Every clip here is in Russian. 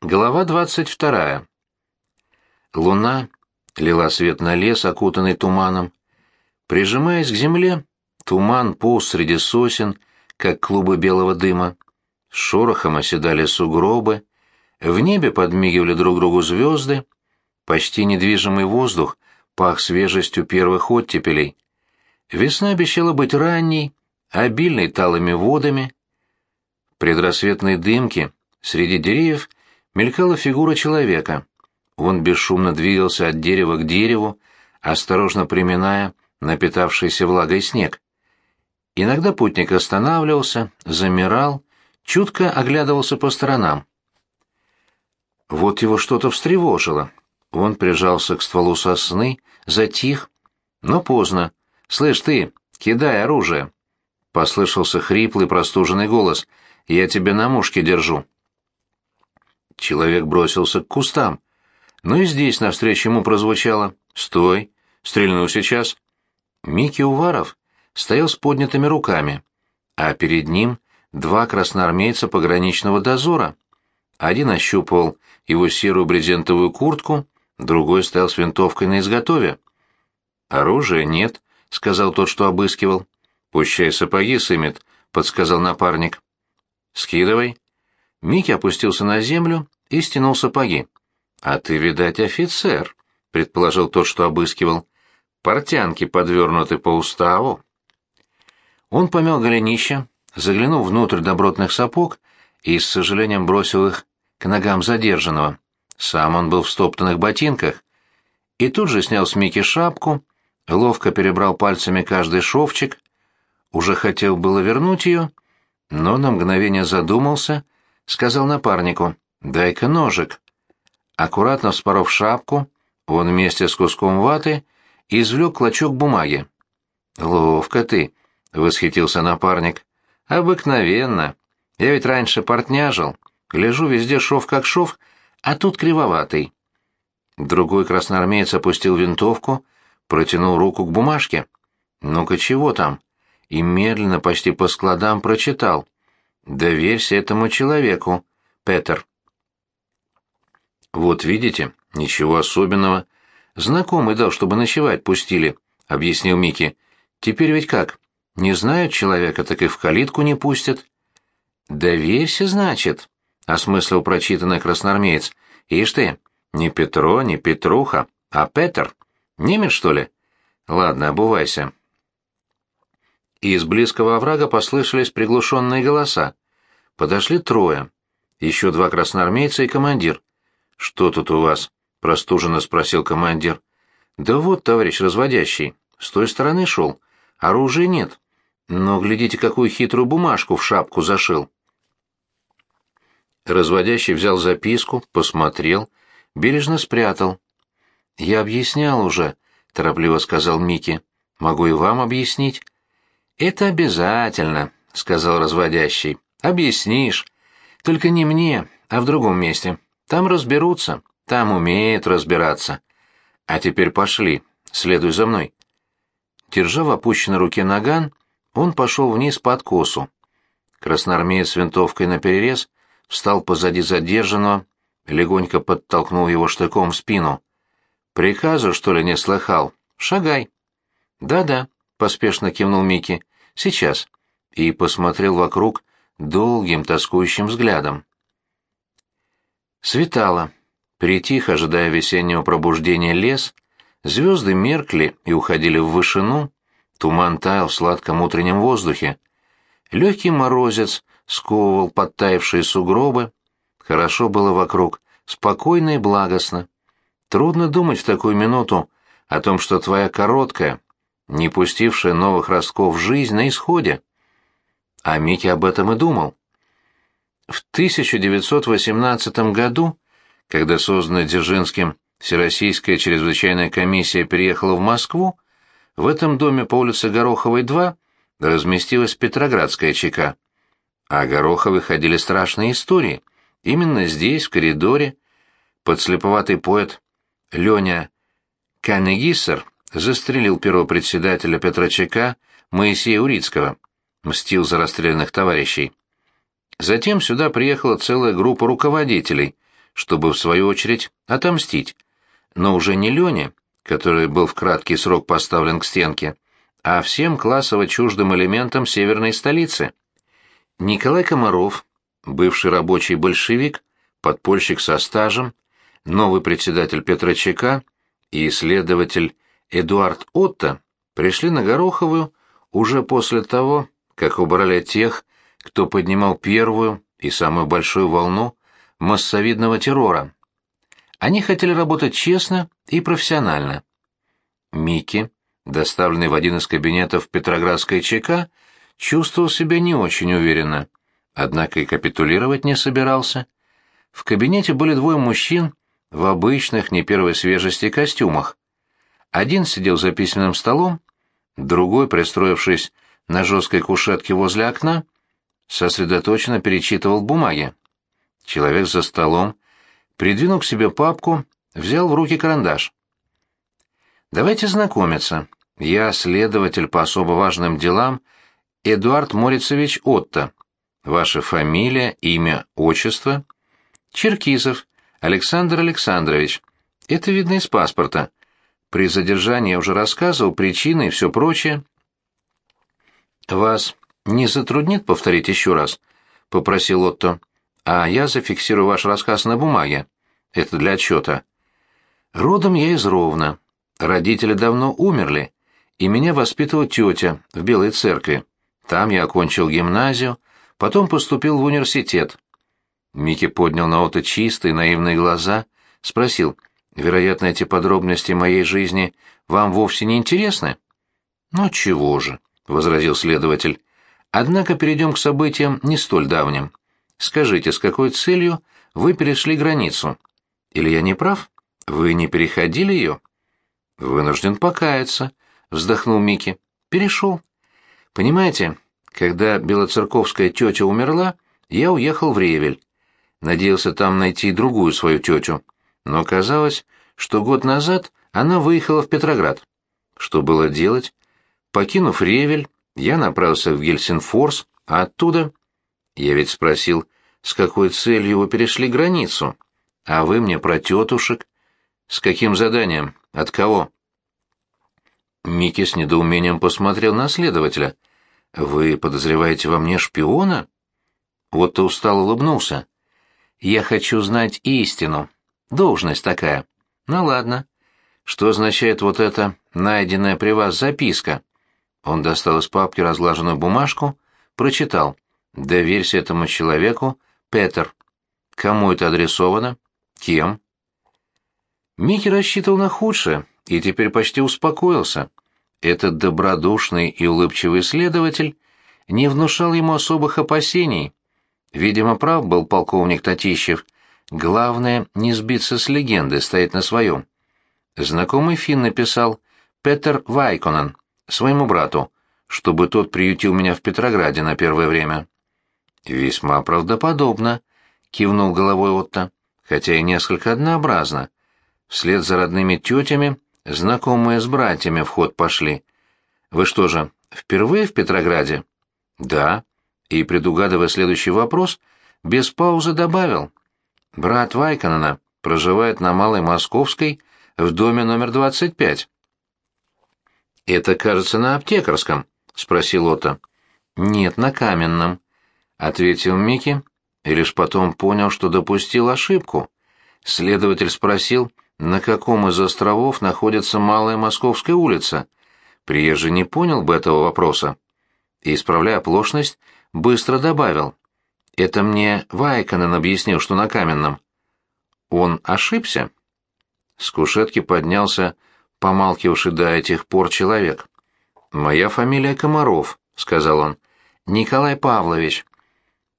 Глава двадцать вторая. Луна лила свет на лес, окутанный туманом. Прижимаясь к земле, туман полз среди сосен, как клубы белого дыма. Шорохом оседали сугробы, в небе подмигивали друг другу звезды, почти недвижимый воздух пах свежестью первых оттепелей. Весна обещала быть ранней, обильной талыми водами. В предрассветной дымке среди деревьев мелькала фигура человека. Он бесшумно двигался от дерева к дереву, осторожно приминая напитавшийся влагой снег. Иногда путник останавливался, замирал, чутко оглядывался по сторонам. Вот его что-то встревожило. Он прижался к стволу сосны, затих, но поздно. «Слышь ты, кидай оружие!» Послышался хриплый простуженный голос. «Я тебя на мушке держу». Человек бросился к кустам. Но и здесь навстречу ему прозвучало «Стой! Стрельну сейчас!» Микки Уваров стоял с поднятыми руками, а перед ним два красноармейца пограничного дозора. Один ощупывал его серую брезентовую куртку, другой стоял с винтовкой на изготове. «Оружия нет», — сказал тот, что обыскивал. «Пущай сапоги сымет», — подсказал напарник. «Скидывай». Микки опустился на землю и стянул сапоги. «А ты, видать, офицер», — предположил тот, что обыскивал. «Портянки подвернуты по уставу». Он помял голенища, заглянул внутрь добротных сапог и с сожалением бросил их к ногам задержанного. Сам он был в стоптанных ботинках. И тут же снял с Мики шапку, ловко перебрал пальцами каждый шовчик, уже хотел было вернуть ее, но на мгновение задумался, сказал напарнику — «Дай-ка ножик». Аккуратно вспоров шапку, он вместе с куском ваты извлек клочок бумаги. «Ловко ты», — восхитился напарник. «Обыкновенно. Я ведь раньше портняжил. Гляжу, везде шов как шов, а тут кривоватый». Другой красноармеец опустил винтовку, протянул руку к бумажке. «Ну-ка, чего там?» И медленно, почти по складам, прочитал. «Доверься этому человеку, Петер». «Вот видите, ничего особенного. Знакомый дал, чтобы ночевать пустили», — объяснил Микки. «Теперь ведь как? Не знают человека, так и в калитку не пустят». «Доверься, значит», — осмыслил прочитанный красноармеец. «Ишь ты, не Петро, не Петруха, а Петер. Немец, что ли? Ладно, обувайся». из близкого оврага послышались приглушенные голоса. Подошли трое. Еще два красноармейца и командир. «Что тут у вас?» — простуженно спросил командир. «Да вот, товарищ разводящий, с той стороны шел. Оружия нет. Но глядите, какую хитрую бумажку в шапку зашил». Разводящий взял записку, посмотрел, бережно спрятал. «Я объяснял уже», — торопливо сказал Микки. «Могу и вам объяснить». «Это обязательно», — сказал разводящий. «Объяснишь. Только не мне, а в другом месте». Там разберутся, там умеют разбираться. А теперь пошли, следуй за мной. Держа в опущенной руке наган, он пошел вниз по откосу. Красноармеец с винтовкой наперерез встал позади задержанного, легонько подтолкнул его штыком в спину. «Приказу, что ли, не слыхал? Шагай». «Да-да», — поспешно кивнул Микки. «Сейчас». И посмотрел вокруг долгим тоскующим взглядом. Светало. Притих, ожидая весеннего пробуждения лес, звезды меркли и уходили в вышину, туман таял в сладком утреннем воздухе. Легкий морозец сковывал подтаявшие сугробы. Хорошо было вокруг, спокойно и благостно. Трудно думать в такую минуту о том, что твоя короткая, не пустившая новых ростков жизнь на исходе. А Микки об этом и думал. В 1918 году, когда созданная Дзержинским Всероссийская чрезвычайная комиссия переехала в Москву, в этом доме по улице Гороховой, 2 разместилась Петроградская ЧК. А Гороховой ходили страшные истории. Именно здесь, в коридоре, подслеповатый поэт Леня Канегиссер застрелил первого председателя Петра ЧК Моисея Урицкого, мстил за расстрелянных товарищей. Затем сюда приехала целая группа руководителей, чтобы, в свою очередь, отомстить. Но уже не Лене, который был в краткий срок поставлен к стенке, а всем классово чуждым элементам северной столицы. Николай Комаров, бывший рабочий большевик, подпольщик со стажем, новый председатель Петрочека и исследователь Эдуард Отто пришли на Гороховую уже после того, как убрали тех, кто поднимал первую и самую большую волну массовидного террора. Они хотели работать честно и профессионально. Микки, доставленный в один из кабинетов Петроградской ЧК, чувствовал себя не очень уверенно, однако и капитулировать не собирался. В кабинете были двое мужчин в обычных, не первой свежести костюмах. Один сидел за письменным столом, другой, пристроившись на жесткой кушетке возле окна, сосредоточенно перечитывал бумаги. Человек за столом, придвинув к себе папку, взял в руки карандаш. «Давайте знакомиться. Я следователь по особо важным делам Эдуард Морицевич Отто. Ваша фамилия, имя, отчество?» «Черкизов Александр Александрович. Это видно из паспорта. При задержании я уже рассказывал причины и все прочее». «Вас не затруднит повторить еще раз?» — попросил Отто а я зафиксирую ваш рассказ на бумаге. Это для отчета. Родом я из Ровно. Родители давно умерли, и меня воспитывала тетя в Белой церкви. Там я окончил гимназию, потом поступил в университет. Микки поднял на Отто чистые, наивные глаза, спросил, «Вероятно, эти подробности моей жизни вам вовсе не интересны?» «Ну чего же», — возразил следователь. «Однако перейдем к событиям не столь давним. Скажите, с какой целью вы перешли границу? Или я не прав? Вы не переходили ее? Вынужден покаяться, вздохнул Микки. Перешел. Понимаете, когда белоцерковская тетя умерла, я уехал в Ревель. Надеялся там найти другую свою тетю. Но оказалось, что год назад она выехала в Петроград. Что было делать? Покинув Ревель, я направился в Гельсинфорс, а оттуда я ведь спросил, с какой целью вы перешли границу, а вы мне про тетушек. С каким заданием? От кого? Микки с недоумением посмотрел на следователя. «Вы подозреваете во мне шпиона?» Вот то устал улыбнулся. «Я хочу знать истину. Должность такая. Ну ладно. Что означает вот эта найденная при вас записка?» Он достал из папки разглаженную бумажку, прочитал. Доверься этому человеку, Петер. Кому это адресовано? Кем? Микки рассчитывал на худшее и теперь почти успокоился. Этот добродушный и улыбчивый следователь не внушал ему особых опасений. Видимо, прав был полковник Татищев. Главное — не сбиться с легенды, стоять на своем. Знакомый фин написал «Петер Вайконен» своему брату, чтобы тот приютил меня в Петрограде на первое время. «Весьма правдоподобно», — кивнул головой Отто, хотя и несколько однообразно. Вслед за родными тетями знакомые с братьями в ход пошли. «Вы что же, впервые в Петрограде?» «Да». И, предугадывая следующий вопрос, без паузы добавил. «Брат Вайконена проживает на Малой Московской в доме номер 25». «Это, кажется, на аптекарском?» — спросил Отто. «Нет, на каменном», — ответил Микки, и лишь потом понял, что допустил ошибку. Следователь спросил, на каком из островов находится Малая Московская улица. Приезжий не понял бы этого вопроса. И, исправляя оплошность, быстро добавил. «Это мне Вайконен объяснил, что на Каменном». «Он ошибся?» С кушетки поднялся помалкивавший до этих пор человек. «Моя фамилия Комаров», — сказал он. «Николай Павлович.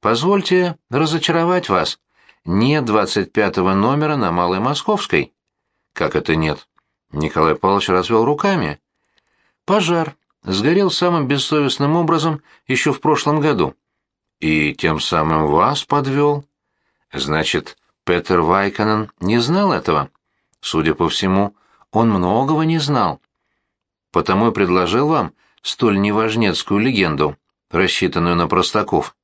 Позвольте разочаровать вас. Нет двадцать пятого номера на Малой Московской. Как это нет? Николай Павлович развел руками. Пожар. Сгорел самым бессовестным образом еще в прошлом году. И тем самым вас подвел. Значит, Петер Вайконен не знал этого? Судя по всему, он многого не знал. Потому и предложил вам столь неважнецкую легенду, рассчитанную на простаков.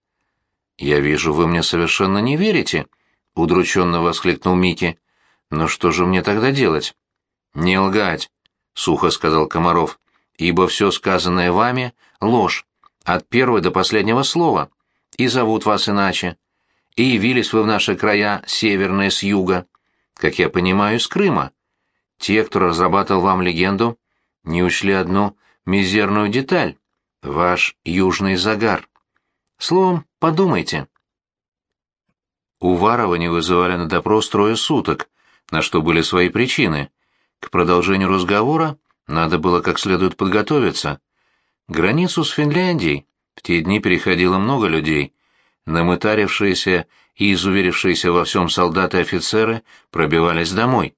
«Я вижу, вы мне совершенно не верите», — удрученно воскликнул Микки. «Но что же мне тогда делать?» «Не лгать», — сухо сказал Комаров, — «ибо все сказанное вами — ложь, от первого до последнего слова, и зовут вас иначе. И явились вы в наши края северные с юга, как я понимаю, из Крыма. Те, кто разрабатывал вам легенду, не учли одну мизерную деталь — ваш южный загар. Словом, подумайте». Уварова не вызывали на допрос трое суток, на что были свои причины. К продолжению разговора надо было как следует подготовиться. Границу с Финляндией в те дни переходило много людей. Намытарившиеся и изуверившиеся во всем солдаты и офицеры пробивались домой.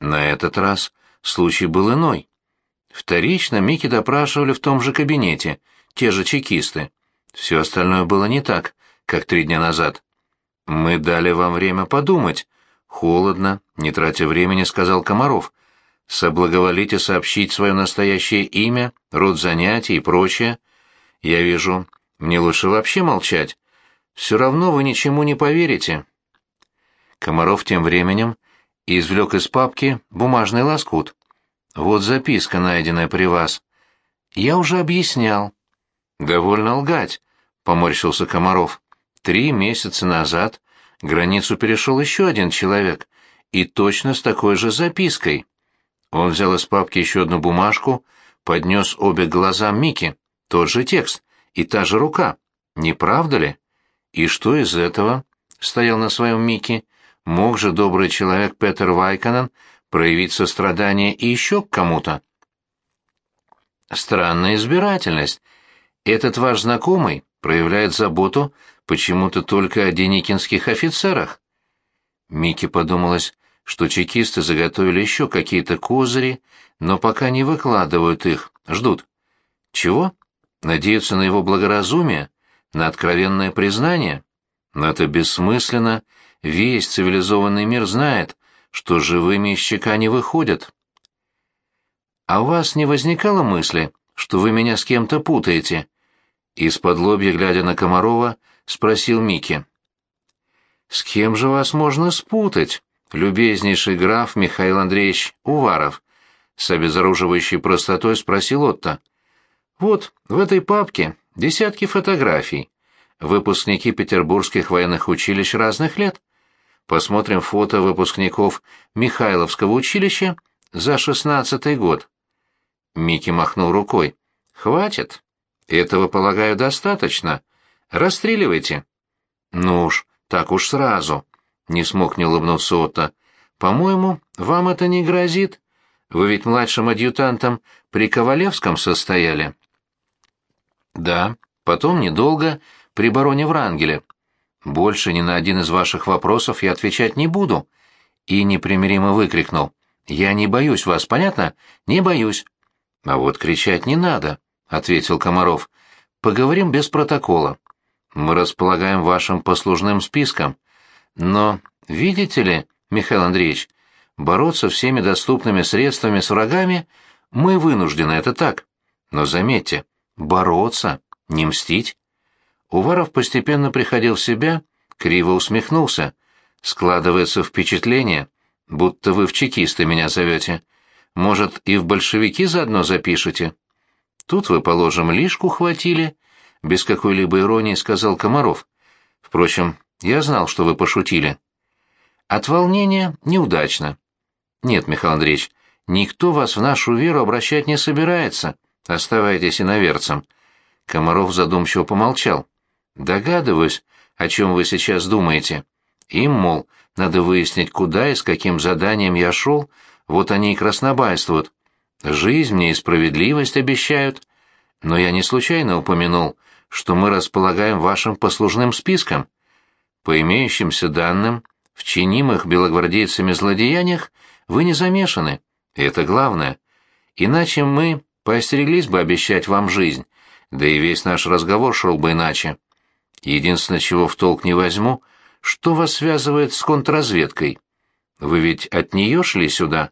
На этот раз случай был иной. Вторично Микки допрашивали в том же кабинете, те же чекисты. Все остальное было не так, как три дня назад. «Мы дали вам время подумать», — холодно, не тратя времени, сказал Комаров. «Соблаговолите сообщить свое настоящее имя, род занятий и прочее. Я вижу, мне лучше вообще молчать. Все равно вы ничему не поверите». Комаров тем временем извлек из папки бумажный лоскут. «Вот записка, найденная при вас. Я уже объяснял». «Довольно лгать», — поморщился Комаров. Три месяца назад границу перешел еще один человек, и точно с такой же запиской. Он взял из папки еще одну бумажку, поднес обе глазам Мики, тот же текст и та же рука. Не правда ли? И что из этого? Стоял на своем Мики. Мог же добрый человек Петер Вайконен проявить сострадание и еще к кому-то? Странная избирательность. Этот ваш знакомый проявляет заботу почему-то только о деникинских офицерах. Микки подумалось, что чекисты заготовили еще какие-то козыри, но пока не выкладывают их, ждут. Чего? Надеются на его благоразумие, на откровенное признание? Но это бессмысленно, весь цивилизованный мир знает, что живыми из щека не выходят. А у вас не возникало мысли, что вы меня с кем-то путаете? Из-под лобья, глядя на Комарова, спросил Микки. «С кем же вас можно спутать, любезнейший граф Михаил Андреевич Уваров?» С обезоруживающей простотой спросил Отто. «Вот, в этой папке десятки фотографий. Выпускники петербургских военных училищ разных лет. Посмотрим фото выпускников Михайловского училища за шестнадцатый год». Микки махнул рукой. «Хватит. Этого, полагаю, достаточно. Расстреливайте. Ну уж, так уж сразу. Не смог не улыбнуться Отто. По-моему, вам это не грозит. Вы ведь младшим адъютантом при Ковалевском состояли. Да, потом недолго при бароне Врангеле. Больше ни на один из ваших вопросов я отвечать не буду. И непримиримо выкрикнул. Я не боюсь вас, понятно? Не боюсь. А вот кричать не надо, ответил Комаров. Поговорим без протокола. Мы располагаем вашим послужным списком. Но, видите ли, Михаил Андреевич, бороться всеми доступными средствами с врагами мы вынуждены, это так. Но заметьте, бороться, не мстить. Уваров постепенно приходил в себя, криво усмехнулся. Складывается впечатление, будто вы в чекисты меня зовете. Может, и в большевики заодно запишете? Тут вы, положим, лишку хватили, — без какой-либо иронии сказал Комаров. «Впрочем, я знал, что вы пошутили». «От волнения неудачно». «Нет, Михаил Андреевич, никто вас в нашу веру обращать не собирается. Оставайтесь иноверцем». Комаров задумчиво помолчал. «Догадываюсь, о чем вы сейчас думаете. Им, мол, надо выяснить, куда и с каким заданием я шел, вот они и краснобайствуют. Жизнь мне и справедливость обещают. Но я не случайно упомянул, что мы располагаем вашим послужным списком. По имеющимся данным, в чинимых белогвардейцами злодеяниях вы не замешаны, и это главное. Иначе мы поостереглись бы обещать вам жизнь, да и весь наш разговор шел бы иначе. Единственное, чего в толк не возьму, что вас связывает с контрразведкой? Вы ведь от нее шли сюда?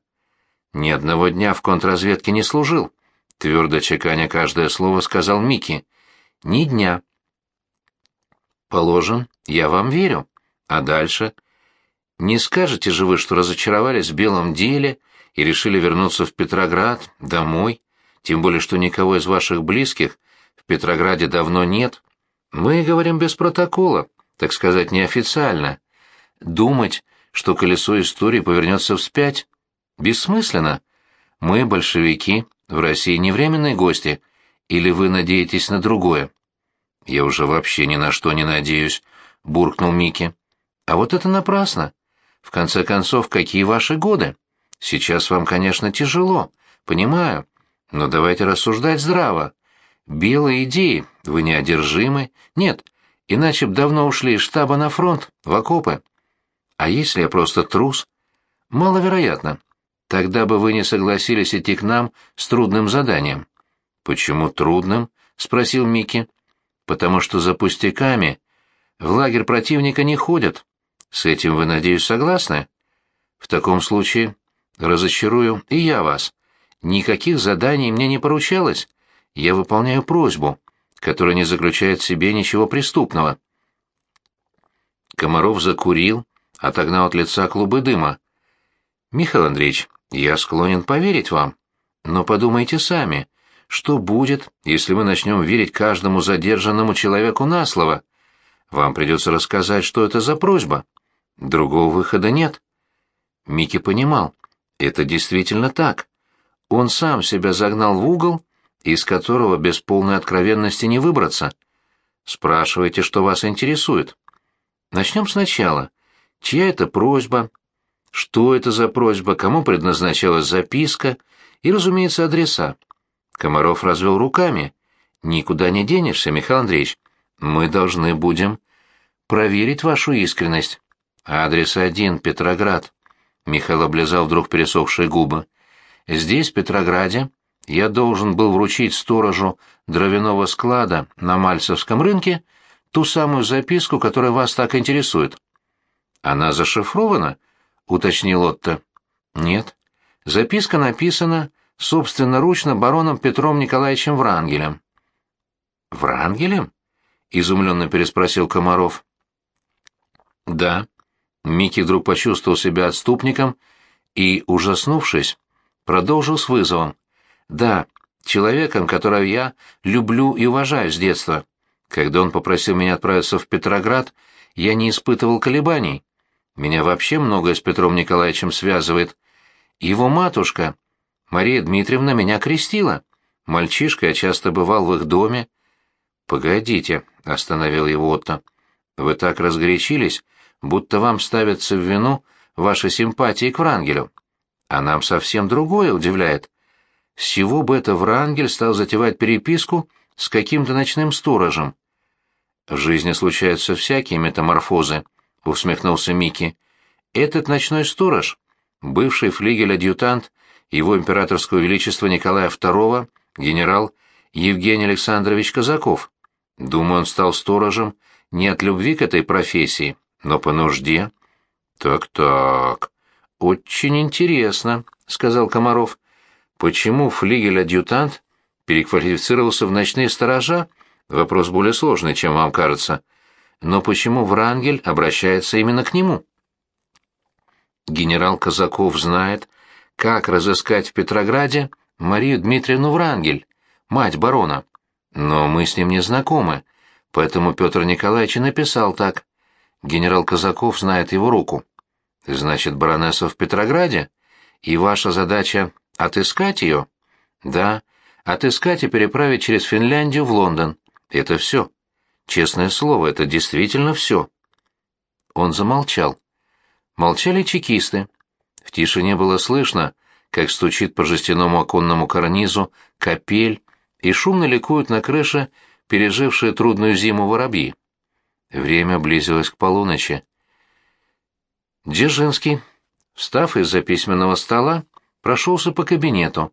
Ни одного дня в контрразведке не служил, твердо чеканя каждое слово сказал Микки ни дня. Положим, я вам верю. А дальше? Не скажете же вы, что разочаровались в белом деле и решили вернуться в Петроград, домой? Тем более, что никого из ваших близких в Петрограде давно нет. Мы говорим без протокола, так сказать, неофициально. Думать, что колесо истории повернется вспять, бессмысленно. Мы, большевики, в России не временные гости, или вы надеетесь на другое? Я уже вообще ни на что не надеюсь, буркнул Микки. А вот это напрасно. В конце концов, какие ваши годы? Сейчас вам, конечно, тяжело, понимаю, но давайте рассуждать здраво. Белые идеи, вы неодержимы. Нет, иначе б давно ушли из штаба на фронт, в окопы. А если я просто трус? Маловероятно. Тогда бы вы не согласились идти к нам с трудным заданием. Почему трудным? спросил Микки. Потому что за пустяками в лагерь противника не ходят. С этим вы, надеюсь, согласны? В таком случае разочарую и я вас. Никаких заданий мне не поручалось. Я выполняю просьбу, которая не заключает в себе ничего преступного. Комаров закурил, отогнал от лица клубы дыма. Михаил Андреевич, я склонен поверить вам. Но подумайте сами, что будет, если мы начнем верить каждому задержанному человеку на слово? Вам придется рассказать, что это за просьба. Другого выхода нет. Микки понимал, это действительно так. Он сам себя загнал в угол, из которого без полной откровенности не выбраться. Спрашивайте, что вас интересует. Начнем сначала. Чья это просьба? Что это за просьба? Кому предназначалась записка? И, разумеется, адреса. Комаров развел руками. «Никуда не денешься, Михаил Андреевич. Мы должны будем проверить вашу искренность. Адрес один, Петроград». Михаил облизал вдруг пересохшие губы. «Здесь, в Петрограде, я должен был вручить сторожу дровяного склада на Мальцевском рынке ту самую записку, которая вас так интересует». «Она зашифрована?» — уточнил Отто. «Нет. Записка написана собственноручно бароном Петром Николаевичем Врангелем. «Врангелем?» — изумленно переспросил Комаров. «Да». Микки вдруг почувствовал себя отступником и, ужаснувшись, продолжил с вызовом. «Да, человеком, которого я люблю и уважаю с детства. Когда он попросил меня отправиться в Петроград, я не испытывал колебаний. Меня вообще многое с Петром Николаевичем связывает. Его матушка Мария Дмитриевна меня крестила. Мальчишка я часто бывал в их доме. Погодите, остановил его Отто. Вы так разгорячились, будто вам ставятся в вину ваши симпатии к Врангелю. А нам совсем другое удивляет. С чего бы это Врангель стал затевать переписку с каким-то ночным сторожем? В жизни случаются всякие метаморфозы, усмехнулся Микки. Этот ночной сторож, бывший флигель-адъютант его императорского величества Николая II генерал Евгений Александрович Казаков. Думаю, он стал сторожем не от любви к этой профессии, но по нужде. Так-так, очень интересно, сказал Комаров. Почему флигель-адъютант переквалифицировался в ночные сторожа? Вопрос более сложный, чем вам кажется. Но почему Врангель обращается именно к нему? Генерал Казаков знает, как разыскать в Петрограде Марию Дмитриевну Врангель, мать барона. Но мы с ним не знакомы, поэтому Петр Николаевич и написал так. Генерал Казаков знает его руку. Значит, баронесса в Петрограде? И ваша задача — отыскать ее? Да, отыскать и переправить через Финляндию в Лондон. Это все. Честное слово, это действительно все. Он замолчал. Молчали чекисты. В тишине было слышно, как стучит по жестяному оконному карнизу капель и шумно ликуют на крыше пережившие трудную зиму воробьи. Время близилось к полуночи. Дзержинский, встав из-за письменного стола, прошелся по кабинету,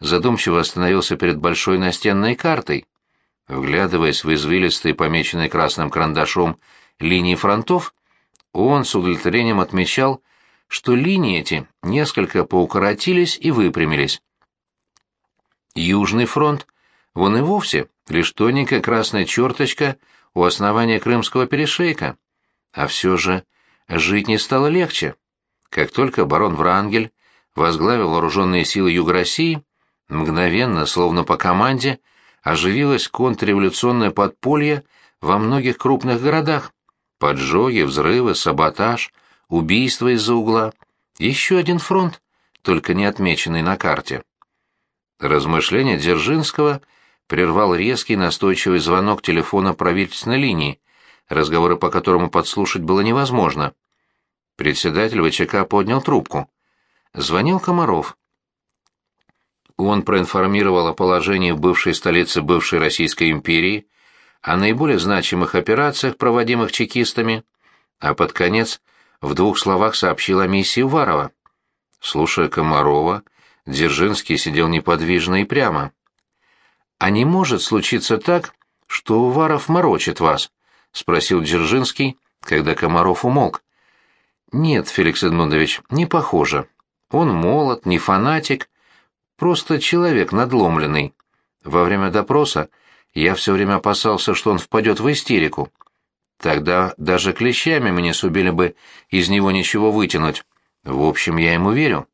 задумчиво остановился перед большой настенной картой. Вглядываясь в извилистые, помеченные красным карандашом, линии фронтов, он с удовлетворением отмечал, что линии эти несколько поукоротились и выпрямились. Южный фронт, вон и вовсе, лишь тоненькая красная черточка у основания Крымского перешейка. А все же жить не стало легче. Как только барон Врангель возглавил вооруженные силы Юга России, мгновенно, словно по команде, оживилось контрреволюционное подполье во многих крупных городах. Поджоги, взрывы, саботаж, убийства из-за угла. Еще один фронт, только не отмеченный на карте. Размышления Дзержинского прервал резкий настойчивый звонок телефона правительственной линии, разговоры по которому подслушать было невозможно. Председатель ВЧК поднял трубку. Звонил Комаров. Он проинформировал о положении в бывшей столице бывшей Российской империи, о наиболее значимых операциях, проводимых чекистами, а под конец в двух словах сообщил о миссии Уварова. Слушая Комарова, Дзержинский сидел неподвижно и прямо. «А не может случиться так, что Уваров морочит вас?» — спросил Дзержинский, когда Комаров умолк. «Нет, Феликс Эдмундович, не похоже. Он молод, не фанатик, просто человек надломленный. Во время допроса я все время опасался, что он впадет в истерику. Тогда даже клещами мне сумели бы из него ничего вытянуть. В общем, я ему верю».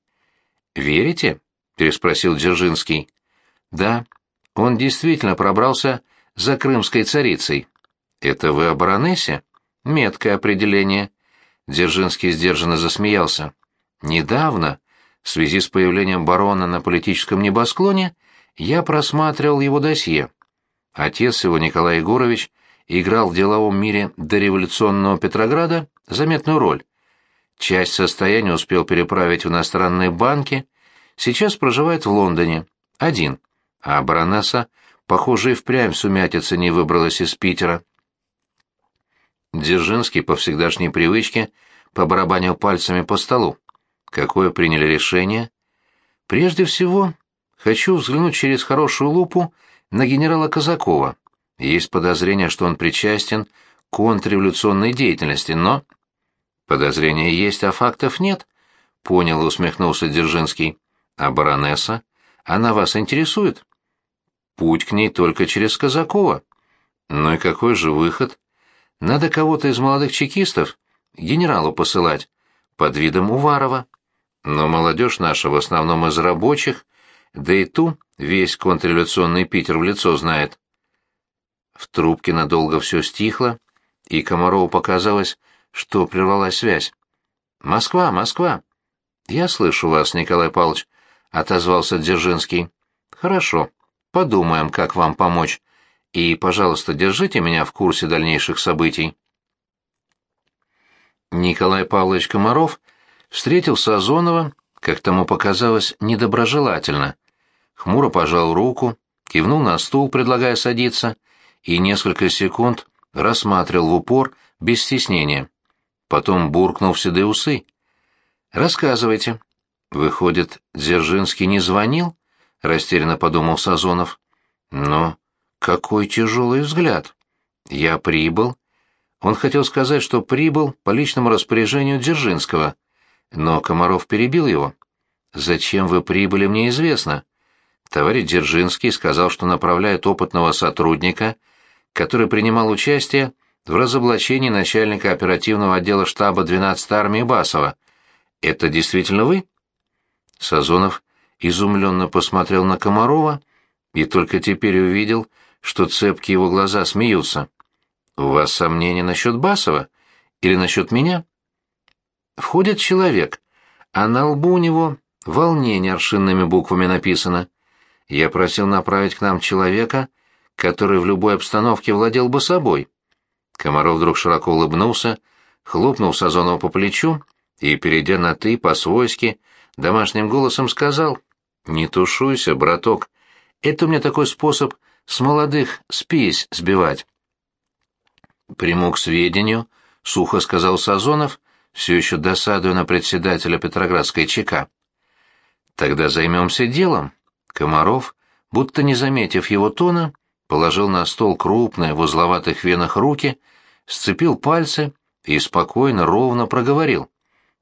«Верите?» — переспросил Дзержинский. «Да, он действительно пробрался за крымской царицей». «Это вы о баронессе?» «Меткое определение». Дзержинский сдержанно засмеялся. «Недавно, в связи с появлением барона на политическом небосклоне, я просматривал его досье. Отец его, Николай Егорович, играл в деловом мире дореволюционного Петрограда заметную роль. Часть состояния успел переправить в иностранные банки, сейчас проживает в Лондоне, один, а баронесса, похоже, и впрямь сумятица не выбралась из Питера. Дзержинский по всегдашней привычке побарабанил пальцами по столу. Какое приняли решение? Прежде всего, хочу взглянуть через хорошую лупу на генерала Казакова. Есть подозрение, что он причастен к контрреволюционной деятельности, но... Подозрения есть, а фактов нет, — понял и усмехнулся Дзержинский. А баронесса? Она вас интересует? Путь к ней только через Казакова. Ну и какой же выход? Надо кого-то из молодых чекистов генералу посылать, под видом Уварова. Но молодежь наша в основном из рабочих, да и ту весь контрреволюционный Питер в лицо знает. В трубке надолго все стихло, и Комарову показалось, что прервалась связь. «Москва, Москва!» «Я слышу вас, Николай Павлович», — отозвался Дзержинский. «Хорошо, подумаем, как вам помочь. И, пожалуйста, держите меня в курсе дальнейших событий. Николай Павлович Комаров встретил Сазонова, как тому показалось, недоброжелательно. Хмуро пожал руку, кивнул на стул, предлагая садиться, и несколько секунд рассматривал в упор без стеснения. Потом буркнул в седые усы. «Рассказывайте». «Выходит, Дзержинский не звонил?» — растерянно подумал Сазонов. «Но какой тяжелый взгляд. Я прибыл. Он хотел сказать, что прибыл по личному распоряжению Дзержинского, но Комаров перебил его. «Зачем вы прибыли, мне известно. Товарищ Дзержинский сказал, что направляет опытного сотрудника, который принимал участие в разоблачении начальника оперативного отдела штаба 12-й армии Басова. Это действительно вы?» Сазонов изумленно посмотрел на Комарова и только теперь увидел, что цепкие его глаза смеются. «У вас сомнения насчет Басова? Или насчет меня?» Входит человек, а на лбу у него волнение аршинными буквами написано. Я просил направить к нам человека, который в любой обстановке владел бы собой. Комаров вдруг широко улыбнулся, хлопнул Сазонова по плечу и, перейдя на «ты» по-свойски, домашним голосом сказал, «Не тушуйся, браток, это у меня такой способ с молодых спесь сбивать. Приму к сведению, сухо сказал Сазонов, все еще досадуя на председателя Петроградской ЧК. Тогда займемся делом. Комаров, будто не заметив его тона, положил на стол крупные в узловатых венах руки, сцепил пальцы и спокойно, ровно проговорил.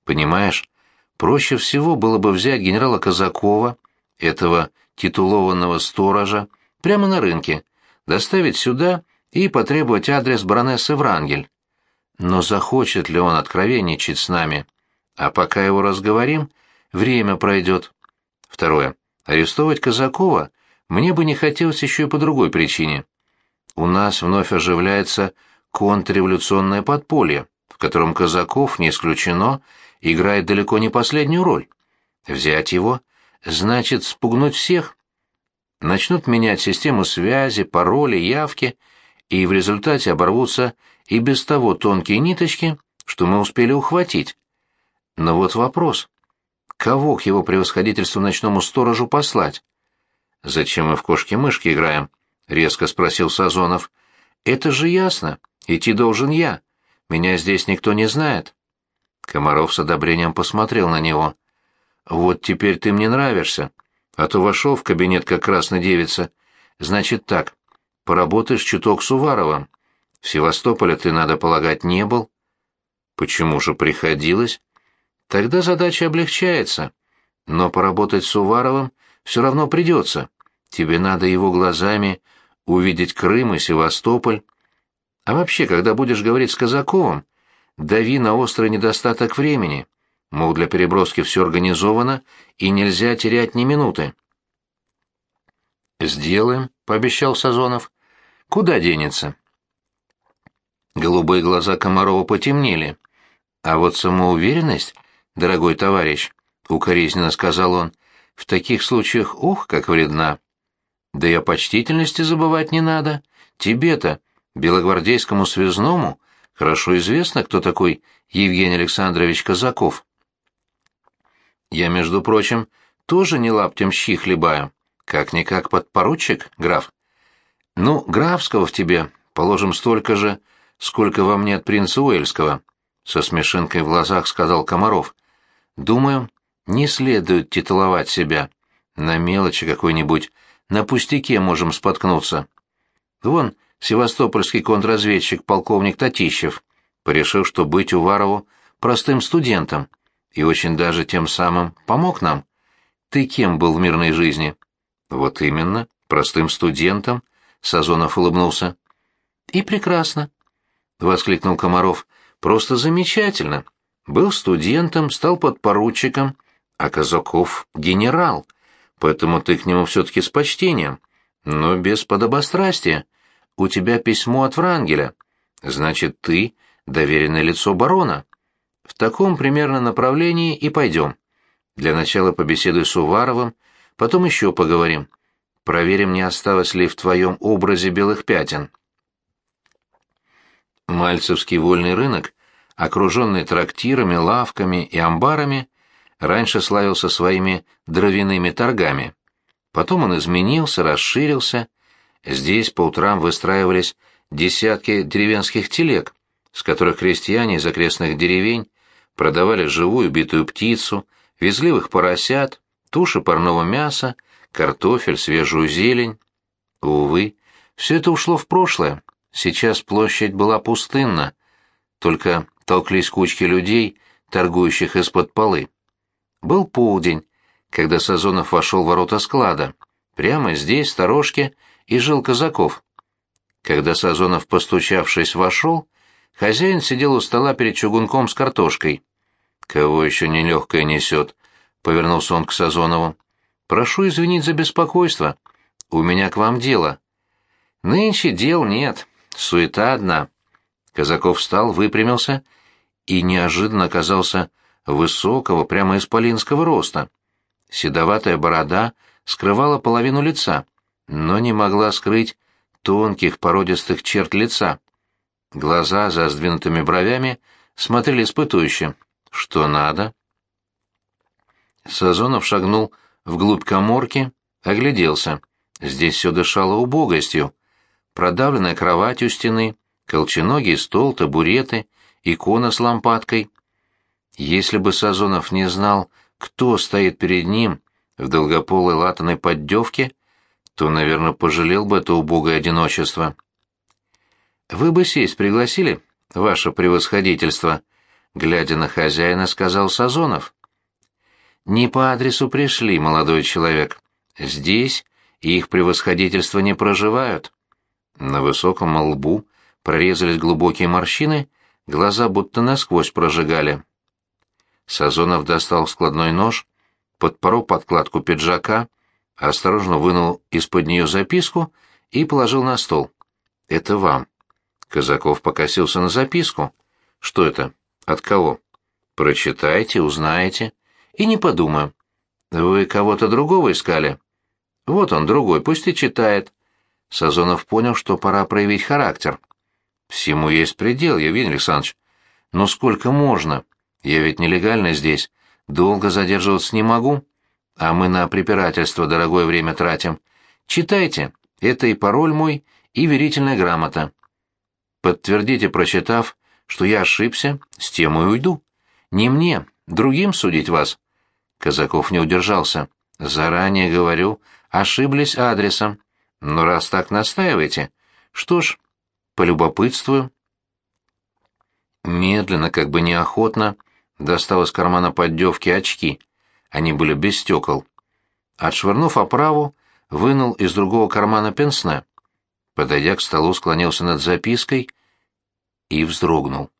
«Понимаешь, проще всего было бы взять генерала Казакова, этого титулованного сторожа, прямо на рынке, доставить сюда и потребовать адрес баронессы Врангель. Но захочет ли он откровенничать с нами? А пока его разговорим, время пройдет. Второе. Арестовать Казакова мне бы не хотелось еще и по другой причине. У нас вновь оживляется контрреволюционное подполье, в котором Казаков, не исключено, играет далеко не последнюю роль. Взять его значит спугнуть всех. Начнут менять систему связи, пароли, явки, и в результате оборвутся и без того тонкие ниточки, что мы успели ухватить. Но вот вопрос. Кого к его превосходительству ночному сторожу послать? «Зачем мы в кошки-мышки играем?» — резко спросил Сазонов. «Это же ясно. Идти должен я. Меня здесь никто не знает». Комаров с одобрением посмотрел на него. «Вот теперь ты мне нравишься. А то вошел в кабинет как красная девица. Значит так, поработаешь чуток с Уваровым. В Севастополе ты, надо полагать, не был». «Почему же приходилось?» «Тогда задача облегчается. Но поработать с Уваровым все равно придется. Тебе надо его глазами увидеть Крым и Севастополь. А вообще, когда будешь говорить с Казаковым, дави на острый недостаток времени. Мол, для переброски все организовано, и нельзя терять ни минуты. «Сделаем», — пообещал Сазонов. «Куда денется?» Голубые глаза Комарова потемнели. «А вот самоуверенность, дорогой товарищ», — укоризненно сказал он, — «в таких случаях, ух, как вредна». «Да и о почтительности забывать не надо. Тебе-то, белогвардейскому связному, хорошо известно, кто такой Евгений Александрович Казаков». «Я, между прочим, тоже не лаптем щи хлебаю. Как-никак подпоручик, граф». «Ну, графского в тебе, положим, столько же, сколько во мне от принца Уэльского», — со смешинкой в глазах сказал Комаров. «Думаю, не следует титуловать себя. На мелочи какой-нибудь, на пустяке можем споткнуться. Вон, севастопольский контрразведчик полковник Татищев порешил, что быть Уварову простым студентом, и очень даже тем самым помог нам. Ты кем был в мирной жизни? Вот именно, простым студентом, Сазонов улыбнулся. И прекрасно, воскликнул Комаров. Просто замечательно. Был студентом, стал подпоручиком, а Казаков — генерал — поэтому ты к нему все-таки с почтением, но без подобострастия. У тебя письмо от Врангеля. Значит, ты — доверенное лицо барона. В таком примерно направлении и пойдем. Для начала побеседуй с Уваровым, потом еще поговорим. Проверим, не осталось ли в твоем образе белых пятен. Мальцевский вольный рынок, окруженный трактирами, лавками и амбарами, раньше славился своими дровяными торгами. Потом он изменился, расширился. Здесь по утрам выстраивались десятки деревенских телег, с которых крестьяне из окрестных деревень продавали живую битую птицу, везливых поросят, туши парного мяса, картофель, свежую зелень. Увы, все это ушло в прошлое. Сейчас площадь была пустынна, только толклись кучки людей, торгующих из-под полы. Был полдень, когда Сазонов вошел в ворота склада. Прямо здесь, в сторожке, и жил Казаков. Когда Сазонов, постучавшись, вошел, хозяин сидел у стола перед чугунком с картошкой. «Кого еще нелегкое несет?» — повернулся он к Сазонову. «Прошу извинить за беспокойство. У меня к вам дело». «Нынче дел нет. Суета одна». Казаков встал, выпрямился и неожиданно оказался высокого, прямо исполинского роста. Седоватая борода скрывала половину лица, но не могла скрыть тонких породистых черт лица. Глаза за сдвинутыми бровями смотрели испытующе. «Что надо?» Сазонов шагнул вглубь коморки, огляделся. Здесь все дышало убогостью. Продавленная кровать у стены, колченогий стол, табуреты, икона с лампадкой. Если бы Сазонов не знал, кто стоит перед ним в долгополой латаной поддевке, то, наверное, пожалел бы это убогое одиночество. «Вы бы сесть пригласили, ваше превосходительство», — глядя на хозяина, сказал Сазонов. «Не по адресу пришли, молодой человек. Здесь их превосходительство не проживают». На высоком лбу прорезались глубокие морщины, глаза будто насквозь прожигали. Сазонов достал складной нож, подпорол подкладку пиджака, осторожно вынул из-под нее записку и положил на стол. «Это вам». Казаков покосился на записку. «Что это? От кого?» «Прочитайте, узнаете. И не подумаю. Вы кого-то другого искали?» «Вот он, другой, пусть и читает». Сазонов понял, что пора проявить характер. «Всему есть предел, Евгений Александрович. Но сколько можно? Я ведь нелегально здесь. Долго задерживаться не могу. А мы на препирательство дорогое время тратим. Читайте. Это и пароль мой, и верительная грамота. Подтвердите, прочитав, что я ошибся, с тем и уйду. Не мне, другим судить вас. Казаков не удержался. Заранее говорю, ошиблись адресом. Но раз так настаиваете, что ж, полюбопытствую. Медленно, как бы неохотно, достал из кармана поддевки очки. Они были без стекол. Отшвырнув оправу, вынул из другого кармана пенсне. Подойдя к столу, склонился над запиской и вздрогнул.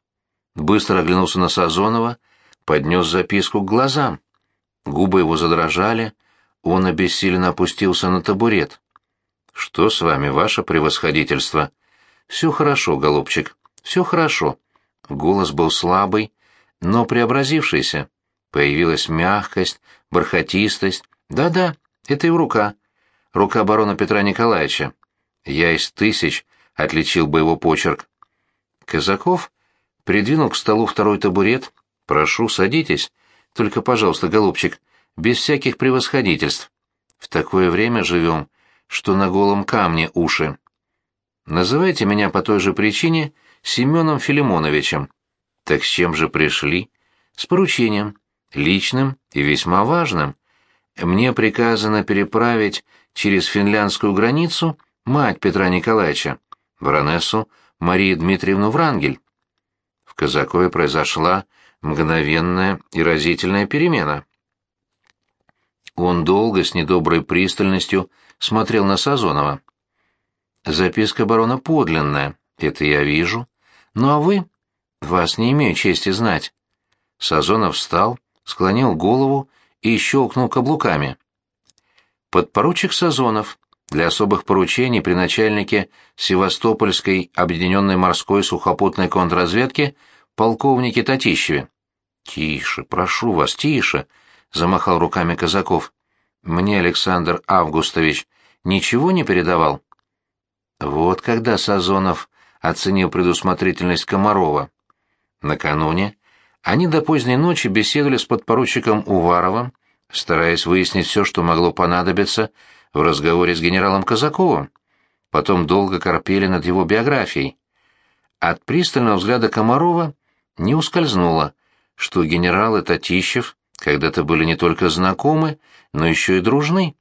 Быстро оглянулся на Сазонова, поднес записку к глазам. Губы его задрожали, он обессиленно опустился на табурет. «Что с вами, ваше превосходительство?» «Все хорошо, голубчик, все хорошо». Голос был слабый, но преобразившийся. Появилась мягкость, бархатистость. Да-да, это его рука. Рука барона Петра Николаевича. Я из тысяч отличил бы его почерк. Казаков придвинул к столу второй табурет. «Прошу, садитесь. Только, пожалуйста, голубчик, без всяких превосходительств. В такое время живем, что на голом камне уши. Называйте меня по той же причине Семеном Филимоновичем. Так с чем же пришли? С поручением, личным и весьма важным. Мне приказано переправить через финляндскую границу мать Петра Николаевича, баронессу Марию Дмитриевну Врангель. В Казакове произошла мгновенная и разительная перемена. Он долго, с недоброй пристальностью, смотрел на Сазонова. «Записка барона подлинная, это я вижу. Ну а вы вас не имею чести знать. Сазонов встал, склонил голову и щелкнул каблуками. Подпоручик Сазонов для особых поручений при начальнике Севастопольской объединенной морской сухопутной контрразведки полковнике Татищеве. «Тише, прошу вас, тише!» — замахал руками Казаков. «Мне Александр Августович ничего не передавал?» Вот когда Сазонов оценил предусмотрительность Комарова. Накануне они до поздней ночи беседовали с подпоручиком Уваровым, стараясь выяснить все, что могло понадобиться в разговоре с генералом Казаковым. Потом долго корпели над его биографией. От пристального взгляда Комарова не ускользнуло, что генерал и Татищев когда-то были не только знакомы, но еще и дружны.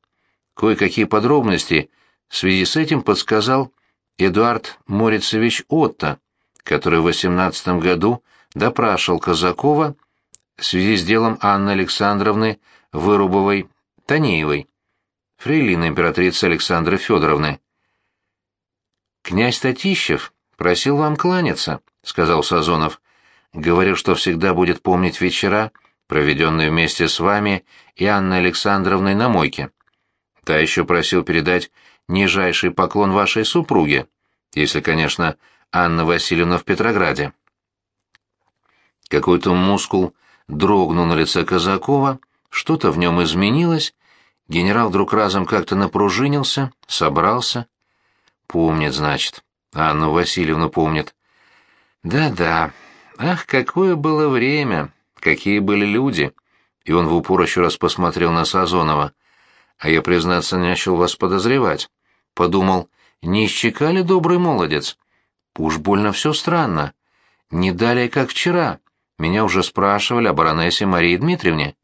Кое-какие подробности в связи с этим подсказал Эдуард Морицевич Отто, который в 18 году допрашивал Казакова в связи с делом Анны Александровны Вырубовой-Танеевой, фрейлины императрицы Александры Федоровны. «Князь Татищев просил вам кланяться», — сказал Сазонов. «Говорил, что всегда будет помнить вечера, проведенные вместе с вами и Анной Александровной на мойке. Та еще просил передать нижайший поклон вашей супруге, если, конечно, Анна Васильевна в Петрограде. Какой-то мускул дрогнул на лице Казакова, что-то в нем изменилось, генерал вдруг разом как-то напружинился, собрался. Помнит, значит. Анну Васильевну помнит. Да-да, ах, какое было время, какие были люди. И он в упор еще раз посмотрел на Сазонова. А я, признаться, начал вас подозревать. Подумал, не исчекали добрый молодец? Уж больно все странно. Не далее, как вчера. Меня уже спрашивали о баронессе Марии Дмитриевне.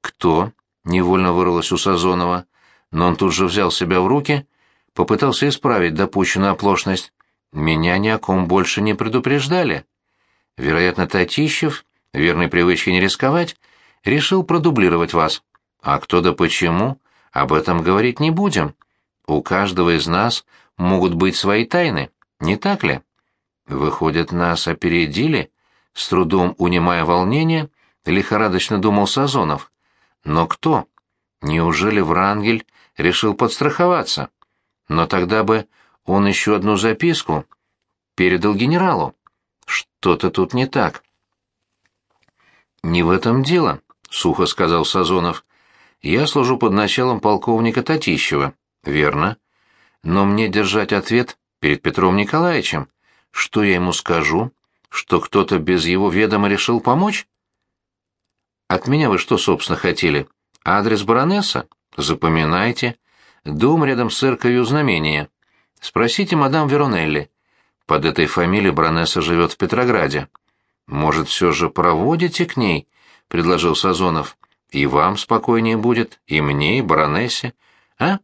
«Кто?» — невольно вырвалось у Сазонова, но он тут же взял себя в руки, попытался исправить допущенную оплошность. «Меня ни о ком больше не предупреждали». Вероятно, Татищев, верной привычке не рисковать, решил продублировать вас. А кто да почему, об этом говорить не будем. У каждого из нас могут быть свои тайны, не так ли? Выходит, нас опередили? С трудом унимая волнение, лихорадочно думал Сазонов. Но кто? Неужели Врангель решил подстраховаться? Но тогда бы он еще одну записку передал генералу. Что-то тут не так. «Не в этом дело», — сухо сказал Сазонов. «Я служу под началом полковника Татищева». «Верно. Но мне держать ответ перед Петром Николаевичем. Что я ему скажу? Что кто-то без его ведома решил помочь?» «От меня вы что, собственно, хотели? Адрес баронесса? Запоминайте. Дом рядом с церковью знамения. Спросите мадам Веронелли. Под этой фамилией баронесса живет в Петрограде. «Может, все же проводите к ней?» — предложил Сазонов. «И вам спокойнее будет, и мне, и баронессе. А?»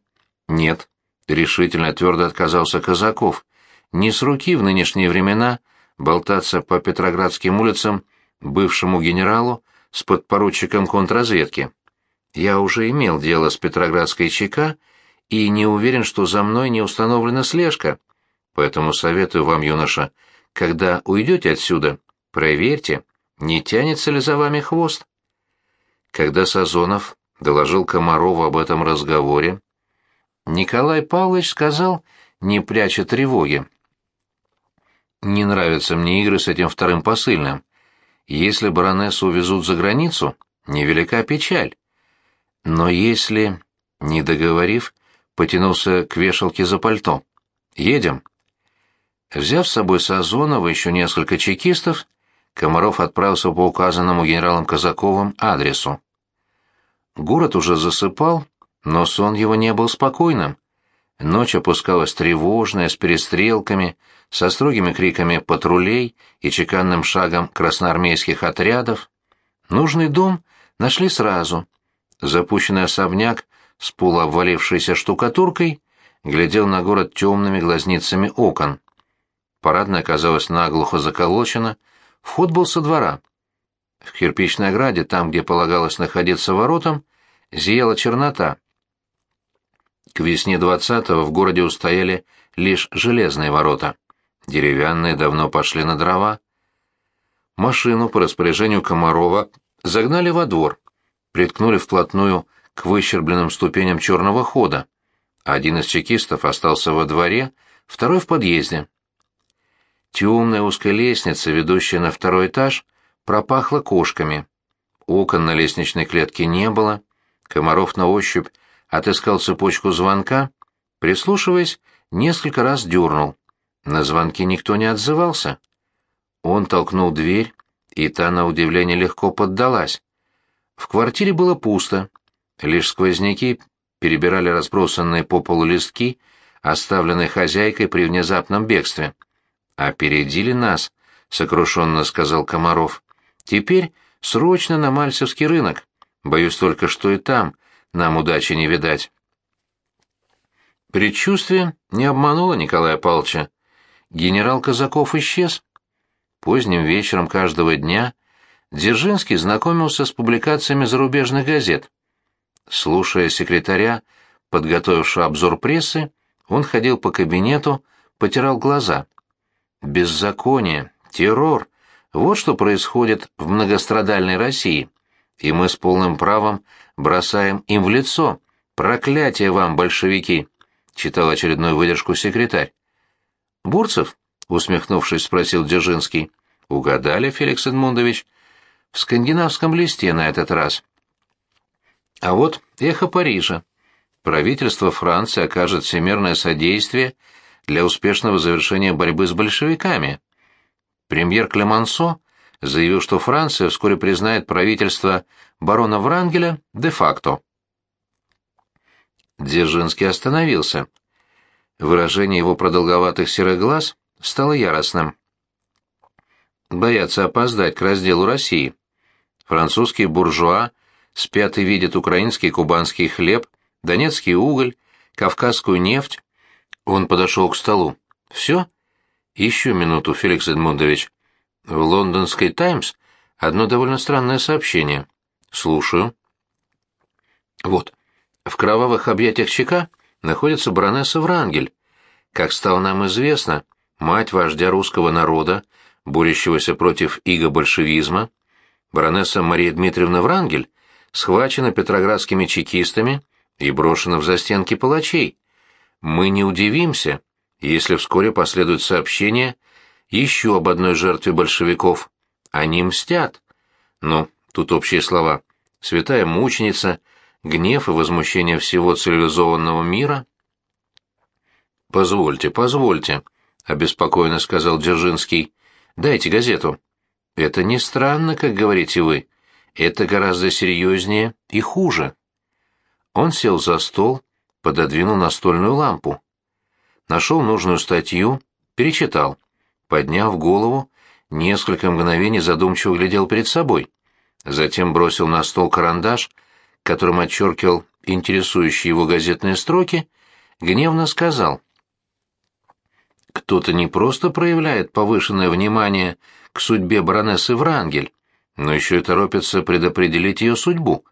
«Нет», — решительно твердо отказался Казаков. «Не с руки в нынешние времена болтаться по Петроградским улицам бывшему генералу с подпоручиком контрразведки. Я уже имел дело с Петроградской ЧК и не уверен, что за мной не установлена слежка. Поэтому советую вам, юноша, когда уйдете отсюда, Проверьте, не тянется ли за вами хвост. Когда Сазонов доложил Комарову об этом разговоре, Николай Павлович сказал, не пряча тревоги. «Не нравятся мне игры с этим вторым посыльным. Если баронессу увезут за границу, невелика печаль. Но если...» Не договорив, потянулся к вешалке за пальто. «Едем». Взяв с собой Сазонова еще несколько чекистов, Комаров отправился по указанному генералом Казаковым адресу. Город уже засыпал, но сон его не был спокойным. Ночь опускалась тревожная, с перестрелками, со строгими криками патрулей и чеканным шагом красноармейских отрядов. Нужный дом нашли сразу. Запущенный особняк с полуобвалившейся штукатуркой глядел на город темными глазницами окон. Парадная оказалась наглухо заколочена, Вход был со двора. В кирпичной ограде, там, где полагалось находиться воротам, зияла чернота. К весне двадцатого в городе устояли лишь железные ворота. Деревянные давно пошли на дрова. Машину по распоряжению Комарова загнали во двор, приткнули вплотную к выщербленным ступеням черного хода. Один из чекистов остался во дворе, второй в подъезде. Темная узкая лестница, ведущая на второй этаж, пропахла кошками. Окон на лестничной клетке не было. Комаров на ощупь отыскал цепочку звонка, прислушиваясь, несколько раз дернул. На звонки никто не отзывался. Он толкнул дверь, и та, на удивление, легко поддалась. В квартире было пусто. Лишь сквозняки перебирали разбросанные по полу листки, оставленные хозяйкой при внезапном бегстве. «Опередили нас», — сокрушенно сказал Комаров. «Теперь срочно на Мальцевский рынок. Боюсь только, что и там нам удачи не видать». Предчувствие не обмануло Николая Павловича. Генерал Казаков исчез. Поздним вечером каждого дня Дзержинский знакомился с публикациями зарубежных газет. Слушая секретаря, подготовившего обзор прессы, он ходил по кабинету, потирал глаза — Беззаконие, террор — вот что происходит в многострадальной России. И мы с полным правом бросаем им в лицо. Проклятие вам, большевики! — читал очередную выдержку секретарь. «Бурцев?» — усмехнувшись, спросил Дзержинский. «Угадали, Феликс Эдмундович. В скандинавском листе на этот раз». А вот эхо Парижа. Правительство Франции окажет всемирное содействие — для успешного завершения борьбы с большевиками. Премьер Клемансо заявил, что Франция вскоре признает правительство барона Врангеля де-факто. Дзержинский остановился. Выражение его продолговатых серых глаз стало яростным. Боятся опоздать к разделу России. Французские буржуа спят и видят украинский кубанский хлеб, донецкий уголь, кавказскую нефть, он подошел к столу. «Все?» «Еще минуту, Феликс Эдмундович. В лондонской «Таймс» одно довольно странное сообщение. Слушаю». «Вот. В кровавых объятиях ЧК находится баронесса Врангель. Как стало нам известно, мать вождя русского народа, борющегося против иго-большевизма, баронесса Мария Дмитриевна Врангель, схвачена петроградскими чекистами и брошена в застенки палачей. Мы не удивимся, если вскоре последует сообщение еще об одной жертве большевиков. Они мстят. Но тут общие слова. Святая мученица, гнев и возмущение всего цивилизованного мира. «Позвольте, позвольте», — обеспокоенно сказал Дзержинский. «Дайте газету». «Это не странно, как говорите вы. Это гораздо серьезнее и хуже». Он сел за стол, пододвинул настольную лампу. Нашел нужную статью, перечитал. Подняв голову, несколько мгновений задумчиво глядел перед собой. Затем бросил на стол карандаш, которым отчеркивал интересующие его газетные строки, гневно сказал. «Кто-то не просто проявляет повышенное внимание к судьбе баронессы Врангель, но еще и торопится предопределить ее судьбу.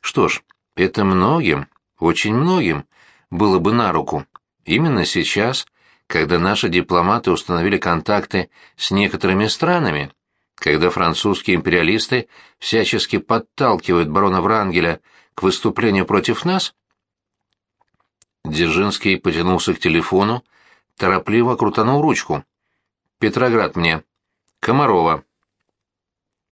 Что ж, это многим, очень многим, было бы на руку. Именно сейчас, когда наши дипломаты установили контакты с некоторыми странами, когда французские империалисты всячески подталкивают барона Врангеля к выступлению против нас? Дзержинский потянулся к телефону, торопливо крутанул ручку. «Петроград мне. Комарова.